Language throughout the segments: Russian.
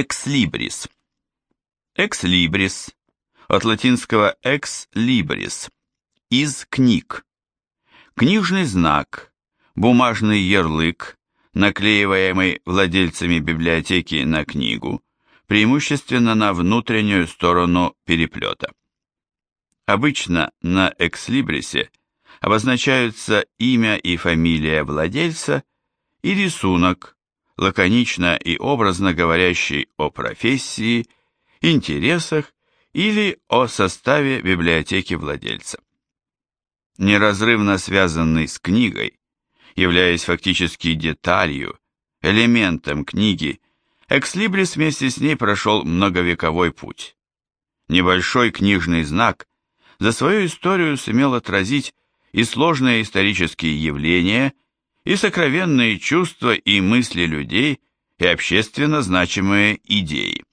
Экслибрис. Экслибрис, от латинского ex libris, из книг. Книжный знак, бумажный ярлык, наклеиваемый владельцами библиотеки на книгу, преимущественно на внутреннюю сторону переплета. Обычно на экслибрисе обозначаются имя и фамилия владельца и рисунок, лаконично и образно говорящий о профессии, интересах или о составе библиотеки владельца. Неразрывно связанный с книгой, являясь фактически деталью, элементом книги, Экслибрис вместе с ней прошел многовековой путь. Небольшой книжный знак за свою историю сумел отразить и сложные исторические явления, и сокровенные чувства и мысли людей, и общественно значимые идеи.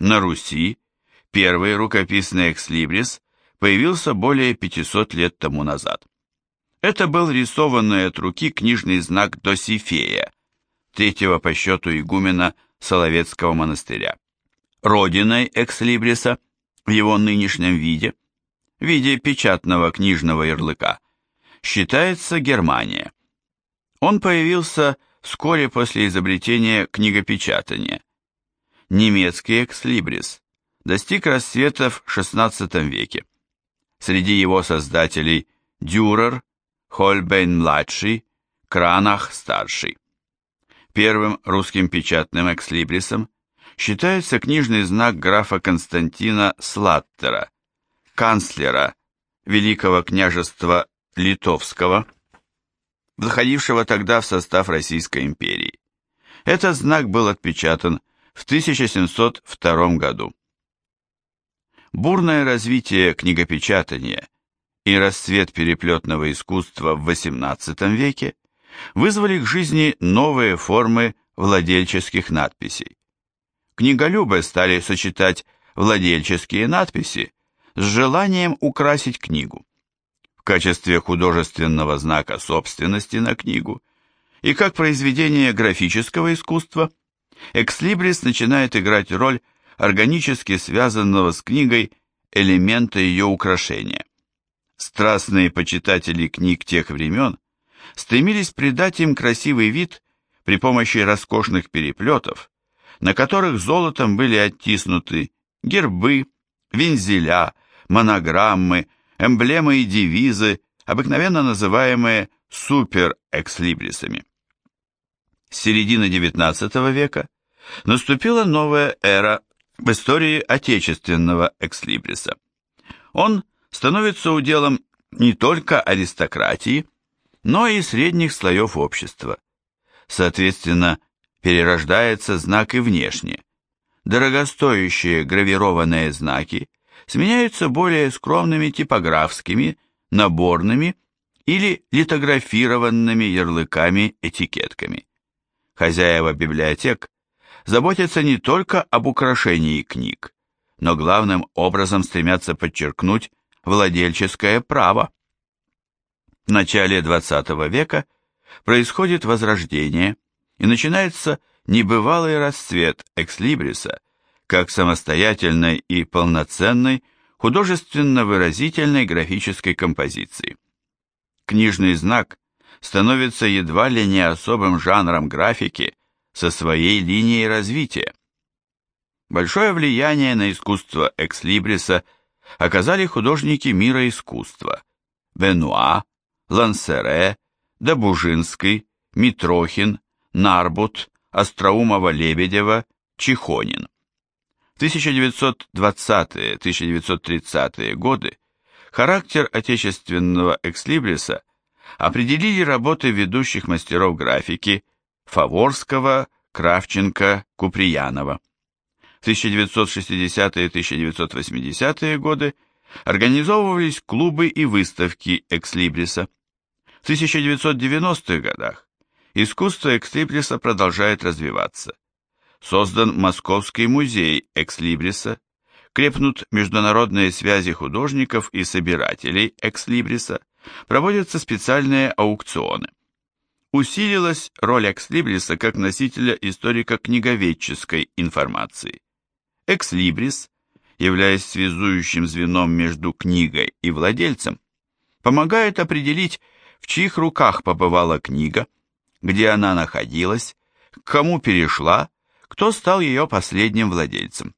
На Руси первый рукописный экслибрис появился более 500 лет тому назад. Это был рисованный от руки книжный знак Досифея, третьего по счету игумена Соловецкого монастыря. Родиной экслибриса в его нынешнем виде, в виде печатного книжного ярлыка, считается Германия. Он появился вскоре после изобретения книгопечатания. Немецкий экслибрис достиг расцвета в XVI веке. Среди его создателей Дюрер, Хольбейн-младший, Кранах-старший. Первым русским печатным экслибрисом считается книжный знак графа Константина Слаттера, канцлера Великого княжества Литовского, входившего тогда в состав Российской империи. Этот знак был отпечатан в 1702 году. Бурное развитие книгопечатания и расцвет переплетного искусства в XVIII веке вызвали к жизни новые формы владельческих надписей. Книголюбы стали сочетать владельческие надписи с желанием украсить книгу качестве художественного знака собственности на книгу и как произведение графического искусства, экслибрис начинает играть роль органически связанного с книгой элемента ее украшения. Страстные почитатели книг тех времен стремились придать им красивый вид при помощи роскошных переплетов, на которых золотом были оттиснуты гербы, вензеля, монограммы, эмблемы и девизы, обыкновенно называемые суперэкслибрисами. С середины XIX века наступила новая эра в истории отечественного экслибриса. Он становится уделом не только аристократии, но и средних слоев общества. Соответственно, перерождается знак и внешне. Дорогостоящие гравированные знаки сменяются более скромными типографскими, наборными или литографированными ярлыками-этикетками. Хозяева библиотек заботятся не только об украшении книг, но главным образом стремятся подчеркнуть владельческое право. В начале XX века происходит возрождение и начинается небывалый расцвет экслибриса как самостоятельной и полноценной художественно-выразительной графической композиции. Книжный знак становится едва ли не особым жанром графики со своей линией развития. Большое влияние на искусство экслибриса оказали художники мира искусства Бенуа, Лансере, Добужинский, Митрохин, Нарбут, Остроумова-Лебедева, Чехонин. 1920-1930-е годы характер отечественного экслибриса определили работы ведущих мастеров графики Фаворского, Кравченко, Куприянова. В 1960-1980-е годы организовывались клубы и выставки экслибриса. В 1990-х годах искусство экслибриса продолжает развиваться создан Московский музей экслибриса, крепнут международные связи художников и собирателей экслибриса, проводятся специальные аукционы. усилилась роль экслибриса как носителя историко-книговедческой информации. Экслибрис, являясь связующим звеном между книгой и владельцем, помогает определить, в чьих руках побывала книга, где она находилась, к кому перешла, кто стал ее последним владельцем.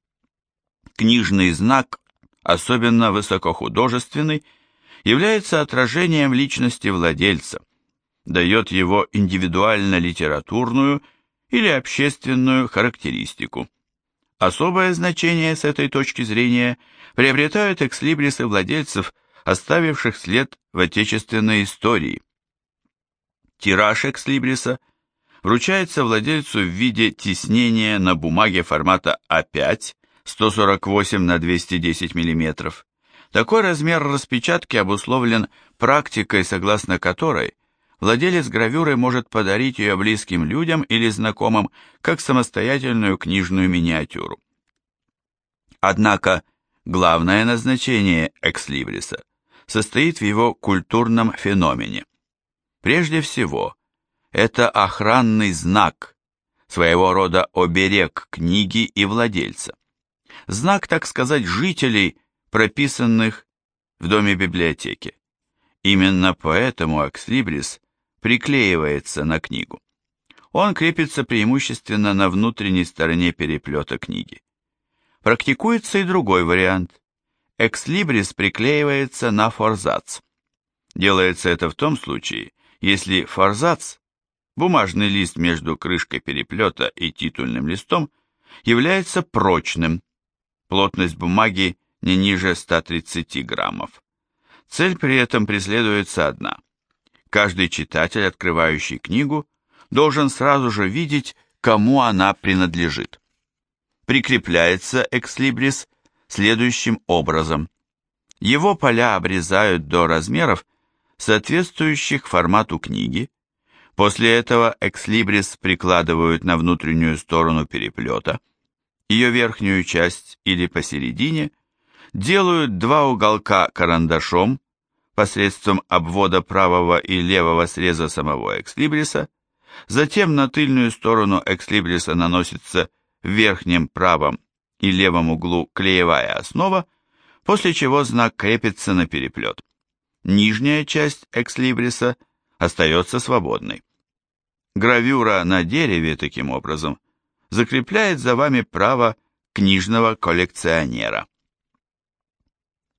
Книжный знак, особенно высокохудожественный, является отражением личности владельца, дает его индивидуально-литературную или общественную характеристику. Особое значение с этой точки зрения приобретают экслибрисы владельцев, оставивших след в отечественной истории. Тираж экслибриса вручается владельцу в виде тиснения на бумаге формата А5 148 на 210 мм. Такой размер распечатки обусловлен практикой, согласно которой владелец гравюры может подарить ее близким людям или знакомым как самостоятельную книжную миниатюру. Однако главное назначение экслибриса состоит в его культурном феномене. Прежде всего, это охранный знак, своего рода оберег книги и владельца. Знак, так сказать, жителей, прописанных в доме библиотеки. Именно поэтому экслибрис приклеивается на книгу. Он крепится преимущественно на внутренней стороне переплета книги. Практикуется и другой вариант. Экслибрис приклеивается на форзац. Делается это в том случае, если форзац, бумажный лист между крышкой переплета и титульным листом, является прочным, плотность бумаги не ниже 130 граммов. Цель при этом преследуется одна – Каждый читатель, открывающий книгу, должен сразу же видеть, кому она принадлежит. Прикрепляется экслибрис следующим образом. Его поля обрезают до размеров, соответствующих формату книги. После этого экслибрис прикладывают на внутреннюю сторону переплета, ее верхнюю часть или посередине, делают два уголка карандашом, посредством обвода правого и левого среза самого экслибриса, затем на тыльную сторону экслибриса наносится в верхнем правом и левом углу клеевая основа, после чего знак крепится на переплет. Нижняя часть экслибриса остается свободной. Гравюра на дереве, таким образом, закрепляет за вами право книжного коллекционера.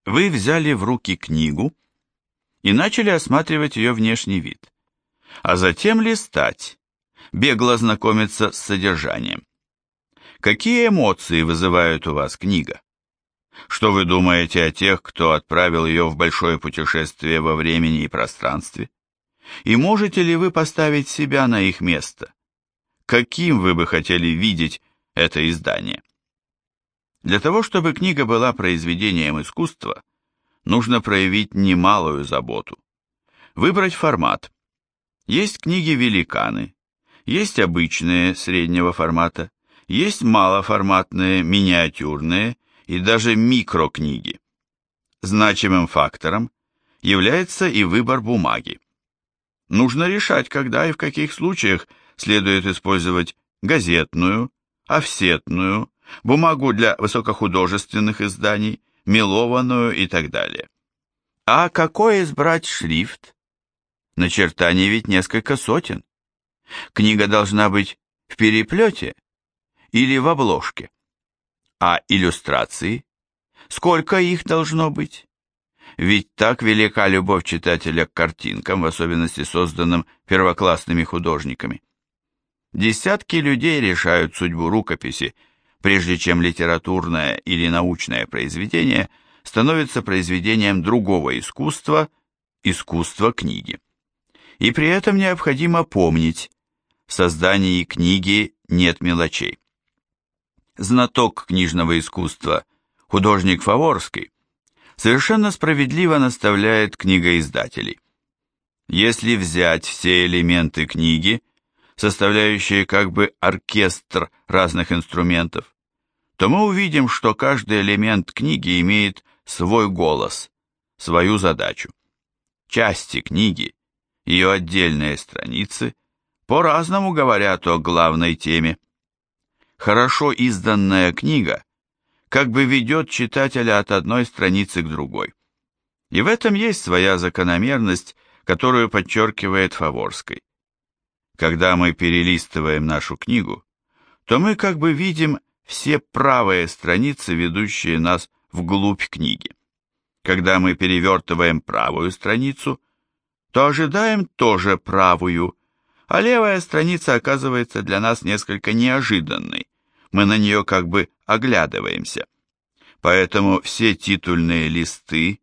Вы взяли в руки книгу, и начали осматривать ее внешний вид, а затем листать, бегло знакомиться с содержанием. Какие эмоции вызывает у вас книга? Что вы думаете о тех, кто отправил ее в большое путешествие во времени и пространстве? И можете ли вы поставить себя на их место? Каким вы бы хотели видеть это издание? Для того, чтобы книга была произведением искусства, нужно проявить немалую заботу. Выбрать формат. Есть книги-великаны, есть обычные среднего формата, есть малоформатные, миниатюрные и даже микрокниги. Значимым фактором является и выбор бумаги. Нужно решать, когда и в каких случаях следует использовать газетную, офсетную, бумагу для высокохудожественных изданий, мелованную и так далее. А какой избрать шрифт? Начертаний ведь несколько сотен. Книга должна быть в переплете или в обложке. А иллюстрации? Сколько их должно быть? Ведь так велика любовь читателя к картинкам, в особенности созданным первоклассными художниками. Десятки людей решают судьбу рукописи, прежде чем литературное или научное произведение становится произведением другого искусства, искусства книги. И при этом необходимо помнить, в создании книги нет мелочей. Знаток книжного искусства, художник Фаворский, совершенно справедливо наставляет книгоиздателей. Если взять все элементы книги, составляющие как бы оркестр разных инструментов, то мы увидим, что каждый элемент книги имеет свой голос, свою задачу. Части книги, ее отдельные страницы по-разному говорят о главной теме. Хорошо изданная книга как бы ведет читателя от одной страницы к другой. И в этом есть своя закономерность, которую подчеркивает Фаворской. Когда мы перелистываем нашу книгу, то мы как бы видим все правые страницы, ведущие нас вглубь книги. Когда мы перевертываем правую страницу, то ожидаем тоже правую, а левая страница оказывается для нас несколько неожиданной. Мы на нее как бы оглядываемся. Поэтому все титульные листы,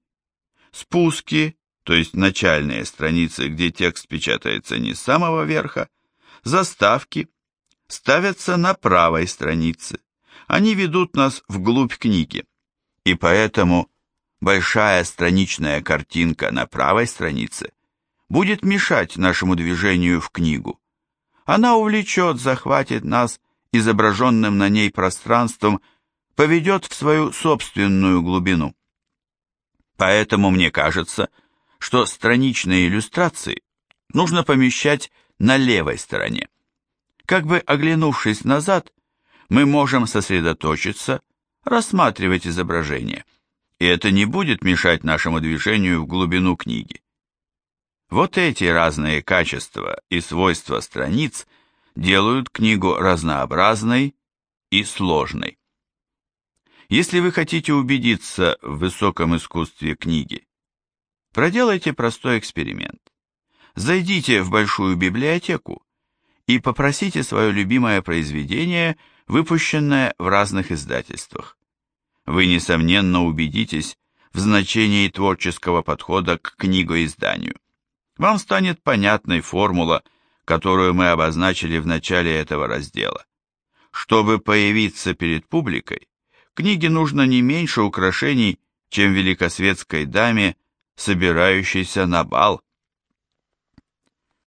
спуски, то есть начальные страницы, где текст печатается не с самого верха, заставки, ставятся на правой странице. Они ведут нас вглубь книги. И поэтому большая страничная картинка на правой странице будет мешать нашему движению в книгу. Она увлечет, захватит нас изображенным на ней пространством, поведет в свою собственную глубину. Поэтому мне кажется, что страничные иллюстрации нужно помещать на левой стороне. Как бы оглянувшись назад, мы можем сосредоточиться, рассматривать изображение, и это не будет мешать нашему движению в глубину книги. Вот эти разные качества и свойства страниц делают книгу разнообразной и сложной. Если вы хотите убедиться в высоком искусстве книги, проделайте простой эксперимент. Зайдите в большую библиотеку и попросите свое любимое произведение, выпущенное в разных издательствах. Вы, несомненно, убедитесь в значении творческого подхода к книгоизданию вам станет понятной формула, которую мы обозначили в начале этого раздела. Чтобы появиться перед публикой, книге нужно не меньше украшений, чем великосветской даме, собирающейся на бал.